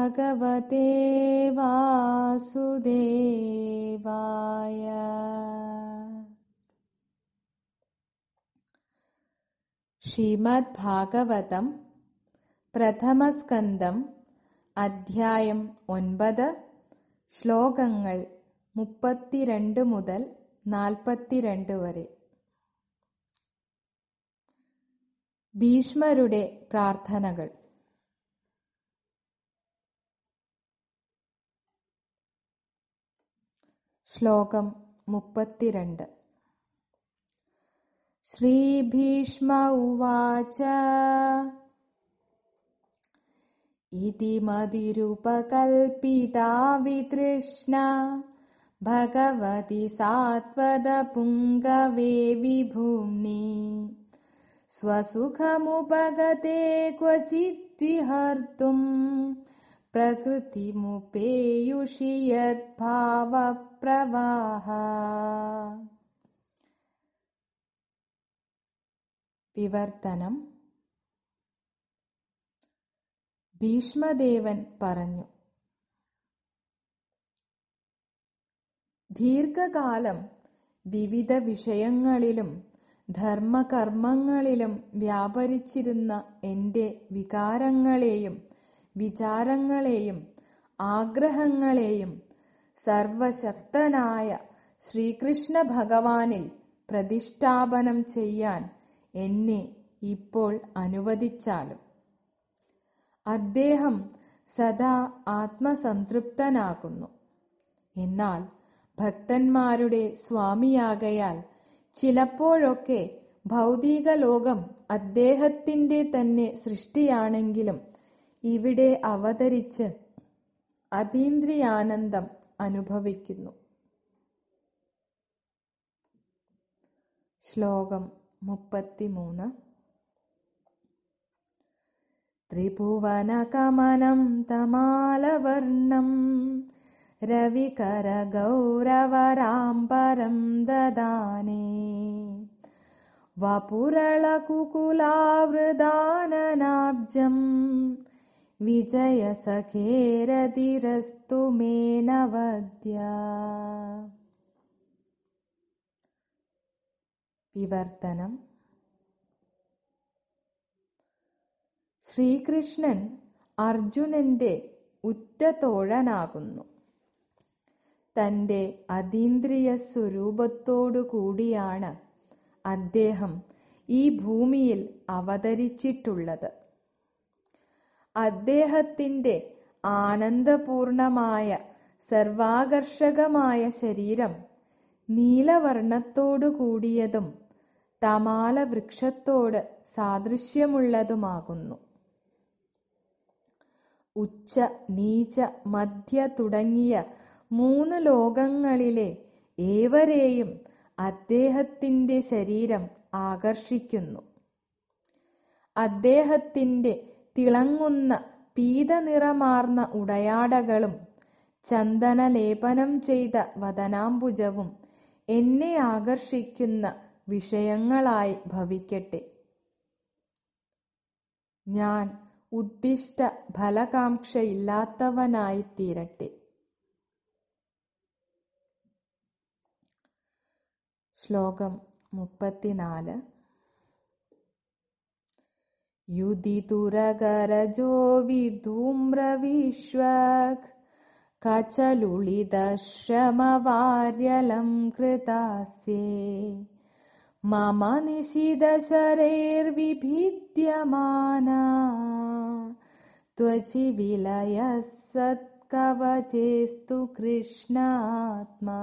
भगवते वासुदेवाय ശ്രീമദ് ഭാഗവതം പ്രഥമസ്കന്ധം അധ്യായം ഒൻപത് ശ്ലോകങ്ങൾ മുപ്പത്തിരണ്ട് മുതൽ നാൽപ്പത്തിരണ്ട് വരെ ഭീഷ്മരുടെ പ്രാർത്ഥനകൾ ശ്ലോകം മുപ്പത്തിരണ്ട് श्रीभीष्म उवाच इति मदिरुपकल्पिता वितृष्णा भगवति सात्वदपुङ्गवे विभूम्नि स्वसुखमुपगते क्वचिद्विहर्तुम् പ്രകൃതിമുപേയുഷിയദ്ഭാവപ്രവാഹ വിവർത്തനം ഭീഷ്മദേവൻ പറഞ്ഞു ദീർഘകാലം വിവിധ വിഷയങ്ങളിലും ധർമ്മകർമ്മങ്ങളിലും വ്യാപരിച്ചിരുന്ന എന്റെ വികാരങ്ങളെയും വിചാരങ്ങളെയും ആഗ്രഹങ്ങളെയും സർവശക്തനായ ശ്രീകൃഷ്ണ ഭഗവാനിൽ പ്രതിഷ്ഠാപനം ചെയ്യാൻ എന്നെ ഇപ്പോൾ അനുവദിച്ചാലും. അദ്ദേഹം സദാ ആത്മസംതൃപ്തനാകുന്നു. എന്നാൽ ഭക്തന്മാരുടെ സ്വാമിയാകയാൽ ചിലപ്പോഴൊക്കെ ഭൗതിക ലോകം അദ്ദേഹത്തിന്റെ തന്നെ സൃഷ്ടിയാണെങ്കിലും ഇവിടെ അവതരിച്ച് അതീന്ദ്രിയാനന്ദം അനുഭവിക്കുന്നു. ശ്ലോകം മുപ്പത്തിമൂന്ന്. ത്രിഭുവനകമനം തമാലവർണം രവികരഗൗരവരാംബരം ദദാനേ. വപുരളകുകുലാവൃദാനനാബ്ജം വിജയസഖേരതിരസ്തു സഖേരതിരസ്തു മേനവദ്യ വിവർത്തനം ശ്രീകൃഷ്ണൻ അർജുനന്റെ ഉറ്റ തോഴനാകുന്നു തന്റെ അതീന്ദ്രിയ സ്വരൂപത്തോടുകൂടിയാണ് അദ്ദേഹം ഈ ഭൂമിയിൽ അവതരിച്ചിട്ടുള്ളത്. അദ്ദേഹത്തിന്റെ ആനന്ദപൂർണമായ സർവാകർഷകമായ ശരീരം നീലവർണത്തോടു കൂടിയതും തമാല വൃക്ഷത്തോട് സാദൃശ്യമുള്ളതുമാകുന്നു. ഉച്ച നീച മധ്യ തുടങ്ങിയ മൂന്ന് ലോകങ്ങളിലെ ഏവരെയും അദ്ദേഹത്തിന്റെ ശരീരം ആകർഷിക്കുന്നു. അദ്ദേഹത്തിന്റെ തിളങ്ങുന്ന പീതനിറമാർന്ന ഉടയാടകളും ചന്ദനലേപനം ചെയ്ത വദനാംബുജവും എന്നെ ആകർഷിക്കുന്ന വിഷയങ്ങളായി ഭവിക്കട്ടെ. ഞാൻ ഉദ്ദിഷ്ട ഫലകാംക്ഷയില്ലാത്തവനായിത്തീരട്ടെ ശ്ലോകം മുപ്പത്തിനാല്. युदितुरगरजो युधितुरगरजोविधूम्रविष्वक् कचलुलिदशमवार्यलम् कृतास्ये। मम निशिदशरेर्विभिद्यमाना त्वचि विलयः सत्कवचेस्तु कृष्णात्मा।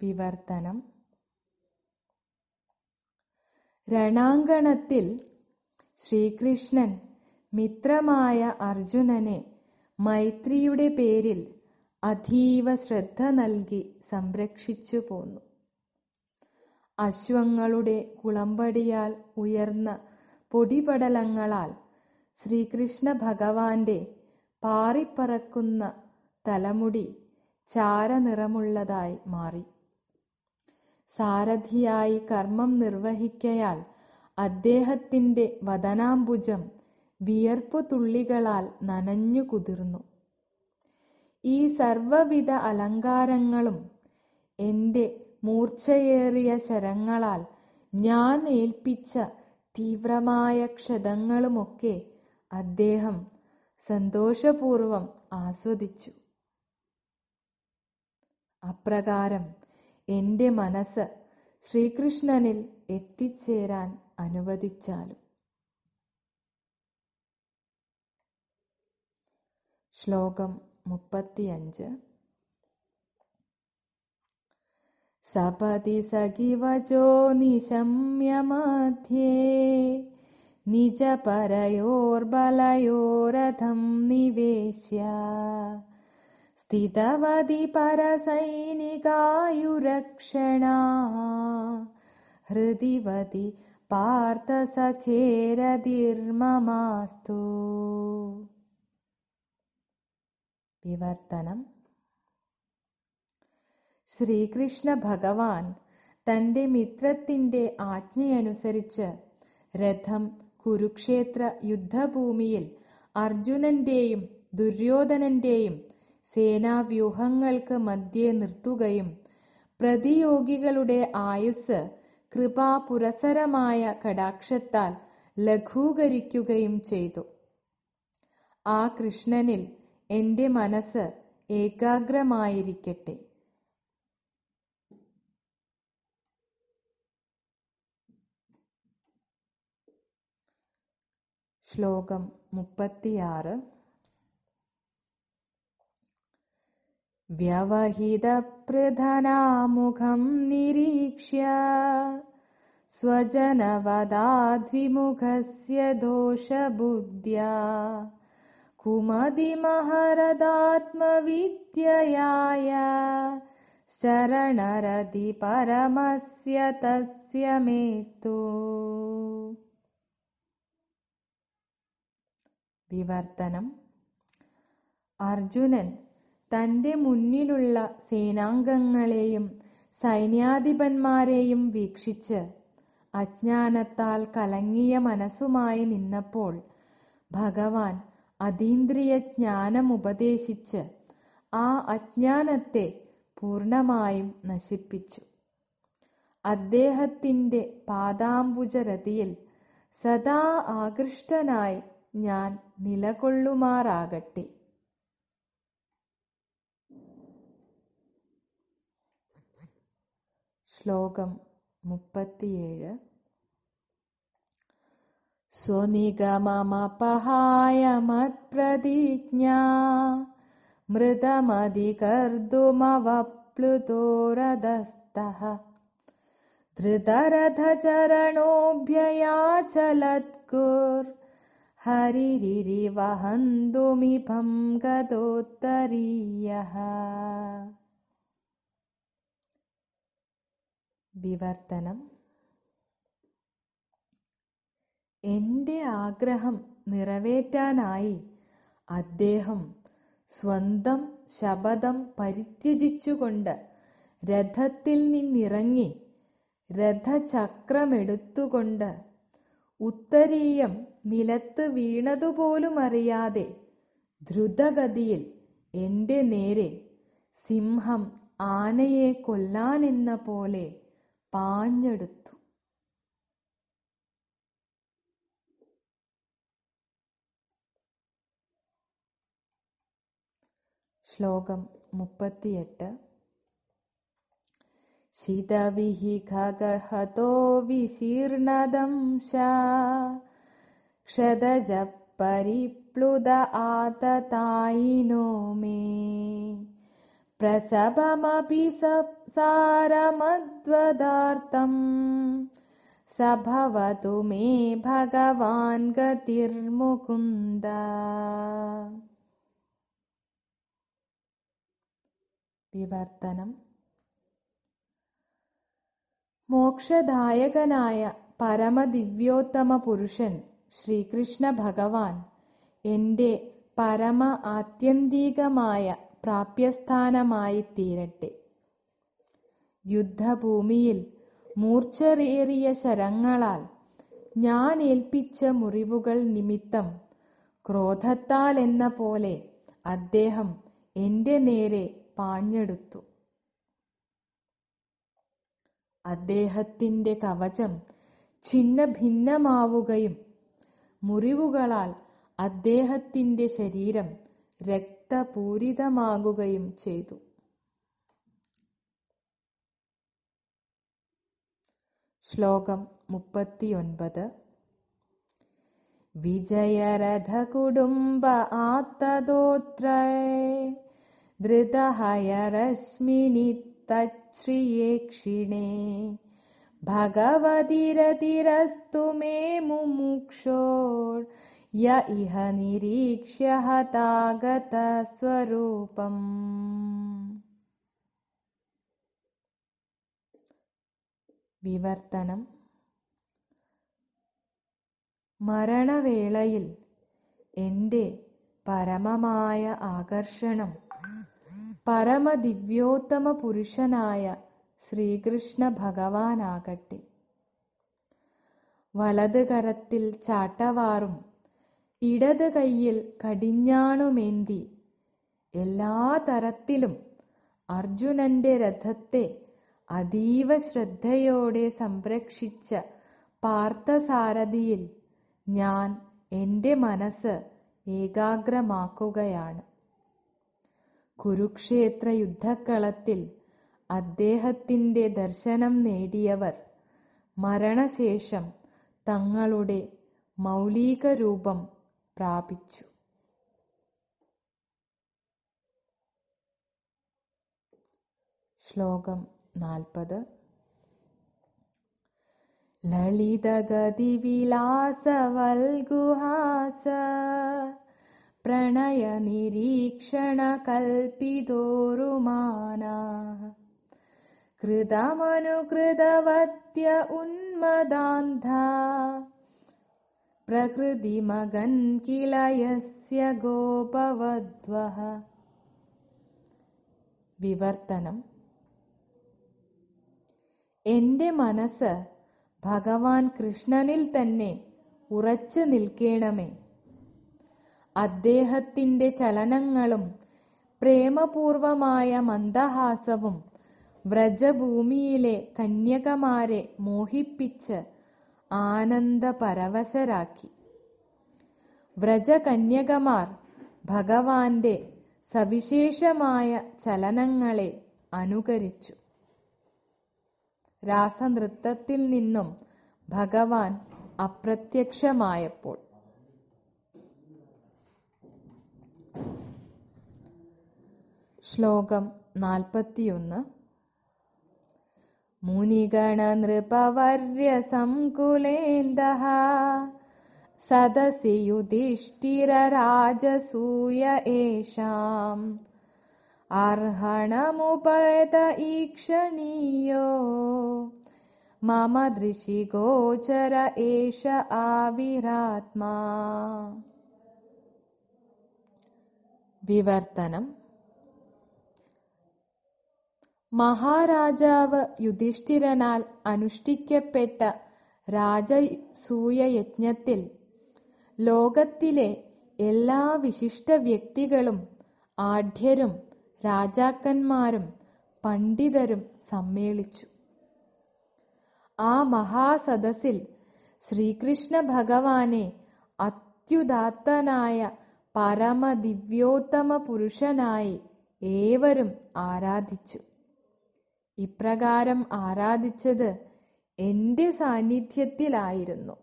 विवर्तनम्। രണാങ്കണത്തിൽ ശ്രീകൃഷ്ണൻ മിത്രമായ അർജുനനെ മൈത്രിയുടെ പേരിൽ അതീവ ശ്രദ്ധ നൽകി സംരക്ഷിച്ചു പോന്നു. അശ്വങ്ങളുടെ കുളമ്പടിയാൽ ഉയർന്ന പൊടിപടലങ്ങളാൽ ശ്രീകൃഷ്ണ ഭഗവാന്റെ പാറിപ്പറക്കുന്ന തലമുടി ചാരനിറമുള്ളതായി മാറി. സാരഥിയായി കർമ്മം നിർവഹിക്കയാൽ അദ്ദേഹത്തിന്റെ വദനാംബുജം വിയർപ്പു തുള്ളികളാൽ നനഞ്ഞു കുതിർന്നു. ഈ സർവവിധ അലങ്കാരങ്ങളും എന്റെ മൂർച്ചയേറിയ ശരങ്ങളാൽ ഞാൻ ഏൽപ്പിച്ച തീവ്രമായ ക്ഷതങ്ങളുമൊക്കെ അദ്ദേഹം സന്തോഷപൂർവം ആസ്വദിച്ചു. അപ്രകാരം എന്റെ മനസ്സ് ശ്രീകൃഷ്ണനിൽ എത്തിച്ചേരാൻ അനുവദിച്ചാലും. ശ്ലോകം മുപ്പത്തിയഞ്ച്. സപതി സഖിവചോ നിശമ്യ മധ്യേ നിജപരയോർബലയോരഥം നിവേശ്യ. സ്ഥിതവതി പരസൈനികായുരക്ഷണാ ഹൃദിവതി പാർത്ഥസഖേരതിർമമാസ്തു വിവർത്തനം ശ്രീകൃഷ്ണ ഭഗവാൻ തന്റെ മിത്രത്തിന്റെ ആജ്ഞയനുസരിച്ച് രഥം കുരുക്ഷേത്ര യുദ്ധഭൂമിയിൽ അർജുനന്റെയും ദുര്യോധനന്റെയും സേനാവ്യൂഹങ്ങൾക്ക് മധ്യേ നിർത്തുകയും പ്രതിയോഗികളുടെ ആയുസ് കൃപാപുരസരമായ കടാക്ഷത്താൽ ലഘൂകരിക്കുകയും ചെയ്തു. ആ കൃഷ്ണനിൽ എന്റെ മനസ്സ് ഏകാഗ്രമായിരിക്കട്ടെ. ശ്ലോകം മുപ്പത്തിയാറ്. വ്യവഹിതപൃഥനാമുഖം നിരീക്ഷ്യ സ്വജനവദാദ്വിമുഖസ്യ ദോഷബുദ്ധ്യാ കുമതിമഹരദാത്മവിദ്യയായ ശരണരതി പരമസ്യ തസ്യ മേസ്തു വിവർത്തനം അർജുനൻ തന്റെ മുന്നിലുള്ള സേനാംഗങ്ങളെയും സൈന്യാധിപന്മാരെയും വീക്ഷിച്ച് അജ്ഞാനത്താൽ കലങ്ങിയ മനസ്സുമായി നിന്നപ്പോൾ ഭഗവാൻ അതീന്ദ്രിയ ജ്ഞാനം ഉപദേശിച്ച് ആ അജ്ഞാനത്തെ പൂർണമായും നശിപ്പിച്ചു. അദ്ദേഹത്തിന്റെ പാദാംബുജരതിയിൽ സദാ ആകൃഷ്ടനായി ഞാൻ നിലകൊള്ളുമാറാകട്ടെ. ശ്ലോകം മുപ്പത്തിയേഴ് സ്വനിഗമമപഹായ മത്പ്രതിജ്ഞാ മൃതമതികർത്തുമവപ്ലുതോരദസ്തഃ ധൃതരഥചരണോഭ്യയാചലത്കുർ ഹരിരിരിവഹന്തുമിഭം ഗതോത്തരീയഃ വിവർത്തനം. എന്റെ ആഗ്രഹം നിറവേറ്റാനായി അദ്ദേഹം സ്വന്തം ശപഥം പരിത്യജിച്ചുകൊണ്ട് രഥത്തിൽ നിന്നിറങ്ങി രഥചക്രമെടുത്തുകൊണ്ട് ഉത്തരീയം നിലത്ത് വീണതുപോലും അറിയാതെ ദ്രുതഗതിയിൽ എന്റെ നേരെ സിംഹം ആനയെ കൊല്ലാനെന്ന പോലെ പാഞ്ഞെടുത്തു. ശ്ലോകം മുപ്പത്തിയെട്ട്. ശിതവിഹി ഖഗഹതോ വിശീർണദംശ ക്ഷതജ പരിപ്ലുത ആതതായിനോ മേ. പ്രസഭമപി സാരമദ്വദാർത്ഥം स भवतु मे भगवान् गतिर्मुकुन्द വിവർത്തനം മോക്ഷദായകനായ പരമദിവ്യോത്തമ പുരുഷൻ ശ്രീകൃഷ്ണ ഭഗവാൻ എന്റെ പരമ ആത്യന്തികമായ പ്രാപ്യസ്ഥാനമായി തീരട്ടെ യുദ്ധഭൂമിയിൽ മൂർച്ചറേറിയ ശരങ്ങളാൽ ഞാൻ ഏൽപ്പിച്ച മുറിവുകൾ നിമിത്തം ക്രോധത്താൽ എന്ന പോലെ അദ്ദേഹം എന്റെ നേരെ പാഞ്ഞെടുത്തു. അദ്ദേഹത്തിന്റെ കവചം ഛിന്ന ഭിന്നമാവുകയും മുറിവുകളാൽ അദ്ദേഹത്തിന്റെ ശരീരം രക്തപൂരിതമാകുകയും ചെയ്തു ശ്ലോകം മുപ്പത്തിയൊൻപത് വിജയരഥകുടുംബ ആത്തതോത്രേ ധൃതഹയരശ്മിനി തശ്രിയേക്ഷിണേ ഭഗവതിരതിരസ്തു മേ മുമുക്ഷോർ യ ഇഹ നിരീക്ഷ്യ ഹതാഗത സ്വരൂപം വിവർത്തനം മരണവേളയിൽ എന്റെ പരമമായ ആകർഷണം പരമദിവ്യോത്തമ പുരുഷനായ ശ്രീകൃഷ്ണ ഭഗവാനാകട്ടെ. വലത് കരത്തിൽ ചാട്ടവാറും ഇടത് കൈയിൽ കടിഞ്ഞാണുമേന്തി. എല്ലാ തരത്തിലും അർജുനന്റെ രഥത്തെ അതീവ ശ്രദ്ധയോടെ സംരക്ഷിച്ച പാർത്ഥസാരഥിയിൽ ഞാൻ എന്റെ മനസ്സ് ഏകാഗ്രമാക്കുകയാണ്. കുരുക്ഷേത്ര യുദ്ധക്കളത്തിൽ അദ്ദേഹത്തിന്റെ ദർശനം നേടിയവർ മരണശേഷം തങ്ങളുടെ മൗലിക രൂപം പ്രാപിച്ചു ശ്ലോകം നാൽപ്പത് ലളിതഗതിവിലാസവൽഗുഹാസ प्रणयनिरीक्षणकल्पितोरुमाना कृतमनुकृतवत्य उन्मदान्धा प्रकृतिमगन् किल यस्य गोपवध्वः വിവർത്തനം എന്റെ മനസ്സ് ഭഗവാൻ കൃഷ്ണനിൽ തന്നെ ഉറച്ചു നിൽക്കേണമേ അദ്ദേഹത്തിന്റെ ചലനങ്ങളും പ്രേമപൂർവമായ മന്ദഹാസവും വ്രജഭൂമിയിലെ കന്യകമാരെ മോഹിപ്പിച്ച് ആനന്ദപരവശരാക്കി. വ്രജകന്യകമാർ ഭഗവാന്റെ സവിശേഷമായ ചലനങ്ങളെ അനുകരിച്ചു. രാസനൃത്തത്തിൽ നിന്നും ഭഗവാൻ അപ്രത്യക്ഷമായപ്പോൾ. ശ്ലോകം നാൽപ്പത്തിയൊന്ന്. मुनिगणनृपवर्यसङ्कुलेन्दः सदसि युधिष्ठिरराजसूय एषाम्। अर्हणमुपैत ईक्षणीयो। मम दृशिगोचर एष आविरात्मा। विवर्तनम्। മഹാരാജാവ് യുധിഷ്ഠിരനാൽ അനുഷ്ഠിക്കപ്പെട്ട രാജസൂയ യജ്ഞത്തിൽ ലോകത്തിലെ എല്ലാ വിശിഷ്ട വ്യക്തികളും ആഢ്യരും രാജാക്കന്മാരും പണ്ഡിതരും സമ്മേളിച്ചു. ആ മഹാസദസ്സിൽ ശ്രീകൃഷ്ണ ഭഗവാനെ അത്യുദാത്തനായ പരമദിവ്യോത്തമ പുരുഷനായി ഏവരും ആരാധിച്ചു. ഇപ്രകാരം ആരാധിച്ചത് എന്റെ സാന്നിധ്യത്തിലായിരുന്നു.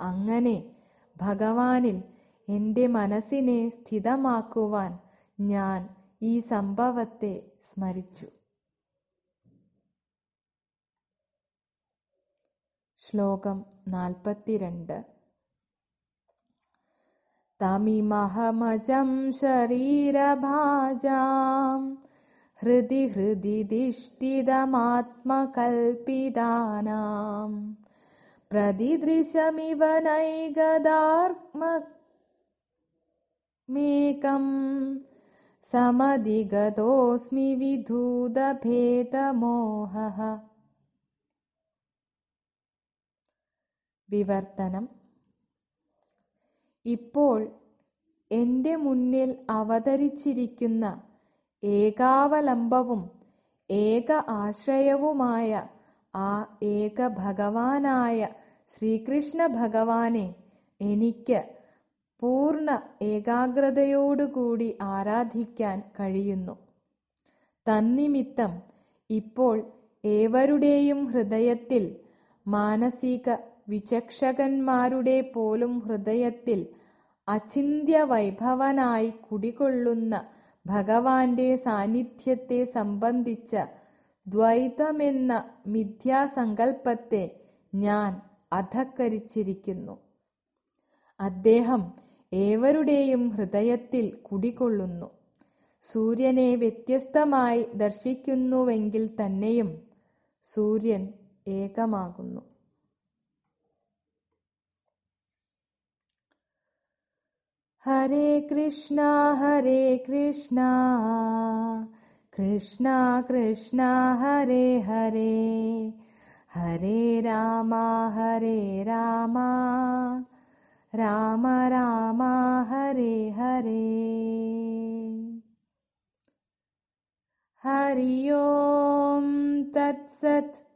അങ്ങനെ ഭഗവാനിൽ എന്റെ മനസ്സിനെ സ്ഥിതമാക്കുവാൻ ഞാൻ ഈ സംഭവത്തെ സ്മരിച്ചു. ശ്ലോകം നാൽപ്പത്തിരണ്ട്. തമിമഹമജം ശരീരഭാജാം ഹൃദി ഹൃദി ദിഷ്ടിതമാത്മകൽപ്പിതാനാം പ്രതിദൃശമിവ നൈഗദാർമേകം സമധിഗതോസ്മി വിധൂതഭേദമോഹ. വിവർത്തനം. ഇപ്പോൾ എന്റെ മുന്നിൽ അവതരിച്ചിരിക്കുന്ന ഏകാവലംബവും ഏക ആശ്രയവുമായ ആ ഏക ഭഗവാനായ ശ്രീകൃഷ്ണ ഭഗവാനെ എനിക്ക് പൂർണ ഏകാഗ്രതയോടുകൂടി ആരാധിക്കാൻ കഴിയുന്നു. തന്നിമിത്തം ഇപ്പോൾ ഏവരുടെയും ഹൃദയത്തിൽ മാനസിക വിചക്ഷകന്മാരുടെ പോലും ഹൃദയത്തിൽ അചിന്യ വൈഭവനായി കുടികൊള്ളുന്ന ഭഗവാന്റെ സാന്നിധ്യത്തെ സംബന്ധിച്ച ദ്വൈതമെന്ന മിഥ്യാസങ്കല്പത്തെ ഞാൻ അധക്കരിച്ചിരിക്കുന്നു അദ്ദേഹം ഏവരുടെയും ഹൃദയത്തിൽ കുടികൊള്ളുന്നു. സൂര്യനെ വ്യത്യസ്തമായി ദർശിക്കുന്നുവെങ്കിൽ തന്നെയും സൂര്യൻ ഏകമാകുന്നു. हरे कृष्णा हरे कृष्णा। कृष्णा कृष्णा हरे हरे। हरे रामा हरे रामा। राम रामा हरे हरे। हरि ओम् तत्सत्